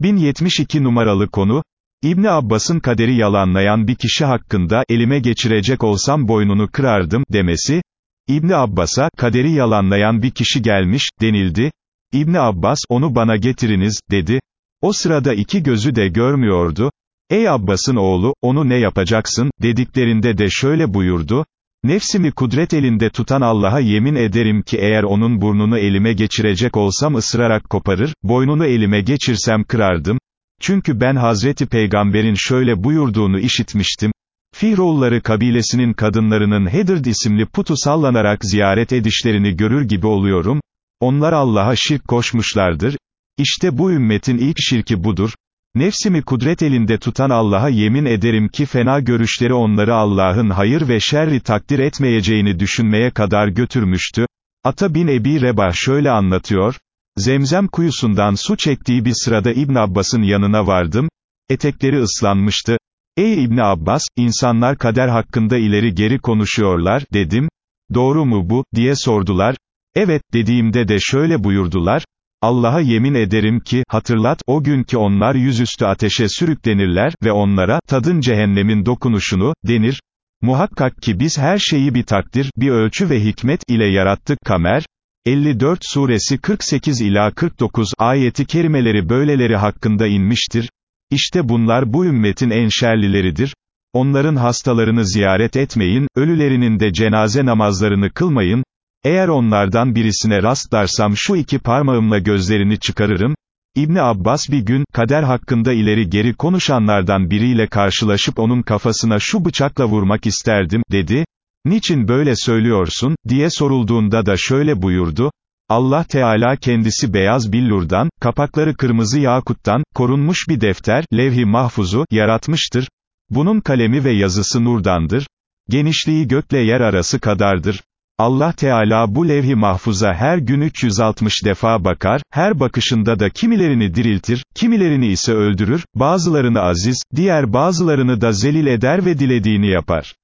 1072 numaralı konu, İbni Abbas'ın kaderi yalanlayan bir kişi hakkında, elime geçirecek olsam boynunu kırardım, demesi, İbni Abbas'a, kaderi yalanlayan bir kişi gelmiş, denildi, İbni Abbas, onu bana getiriniz, dedi, o sırada iki gözü de görmüyordu, ey Abbas'ın oğlu, onu ne yapacaksın, dediklerinde de şöyle buyurdu, Nefsimi kudret elinde tutan Allah'a yemin ederim ki eğer onun burnunu elime geçirecek olsam ısırarak koparır, boynunu elime geçirsem kırardım, çünkü ben Hazreti Peygamber'in şöyle buyurduğunu işitmiştim, Fihroğulları kabilesinin kadınlarının Hederd isimli putu sallanarak ziyaret edişlerini görür gibi oluyorum, onlar Allah'a şirk koşmuşlardır, İşte bu ümmetin ilk şirki budur, Nefsimi kudret elinde tutan Allah'a yemin ederim ki fena görüşleri onları Allah'ın hayır ve şerri takdir etmeyeceğini düşünmeye kadar götürmüştü. Ata bin Ebi Rebah şöyle anlatıyor, Zemzem kuyusundan su çektiği bir sırada İbn Abbas'ın yanına vardım, etekleri ıslanmıştı, Ey İbn Abbas, insanlar kader hakkında ileri geri konuşuyorlar, dedim, doğru mu bu, diye sordular, evet, dediğimde de şöyle buyurdular, Allah'a yemin ederim ki, hatırlat, o gün ki onlar yüzüstü ateşe sürüklenirler ve onlara, tadın cehennemin dokunuşunu, denir. Muhakkak ki biz her şeyi bir takdir, bir ölçü ve hikmet ile yarattık. Kamer, 54 suresi 48 ila 49 ayeti kerimeleri böyleleri hakkında inmiştir. İşte bunlar bu ümmetin en şerlileridir. Onların hastalarını ziyaret etmeyin, ölülerinin de cenaze namazlarını kılmayın, eğer onlardan birisine rastlarsam şu iki parmağımla gözlerini çıkarırım, İbni Abbas bir gün, kader hakkında ileri geri konuşanlardan biriyle karşılaşıp onun kafasına şu bıçakla vurmak isterdim, dedi, niçin böyle söylüyorsun, diye sorulduğunda da şöyle buyurdu, Allah Teala kendisi beyaz billurdan, kapakları kırmızı yakuttan, korunmuş bir defter, levh-i mahfuzu, yaratmıştır, bunun kalemi ve yazısı nurdandır, genişliği gökle yer arası kadardır, Allah Teala bu levh-i mahfuza her gün 360 defa bakar, her bakışında da kimilerini diriltir, kimilerini ise öldürür, bazılarını aziz, diğer bazılarını da zelil eder ve dilediğini yapar.